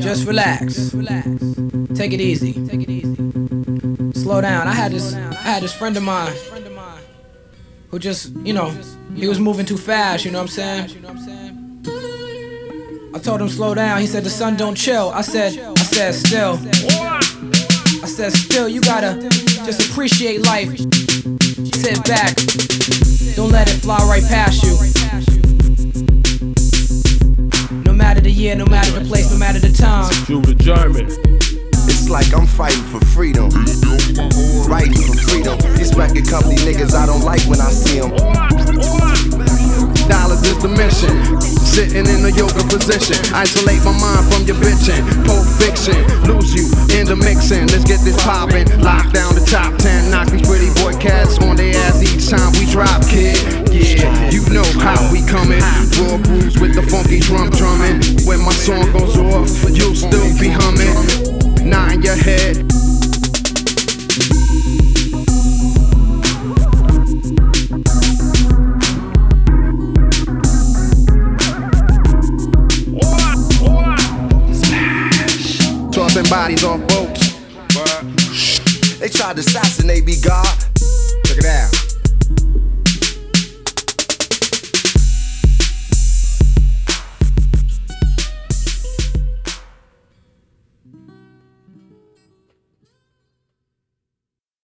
Just relax. Relax. Take it easy. Slow down. I had this I had this friend of mine who just, you know, he was moving too fast, you know what I'm saying? I told him slow down. He said the sun don't chill. I said I said still. I said still you gotta just appreciate life. Sit back. Don't let it fly right past you. Year, no matter the place, no matter the time. Drew the German. It's like I'm fighting for freedom. Writing for freedom. These record company niggas I don't like when I see them. Dollars is the mission. Sitting in a yoga position. Isolate my mind from your bitching. Pulp fiction. Lose you in the mixing. Let's get this poppin'. Lock down the top 10. Knock these pretty boy cats on their ass each time we drop, kid. Yeah, you know how we coming. Raw head. Tossing bodies off boats. They tried to assassinate me, God. Check it out.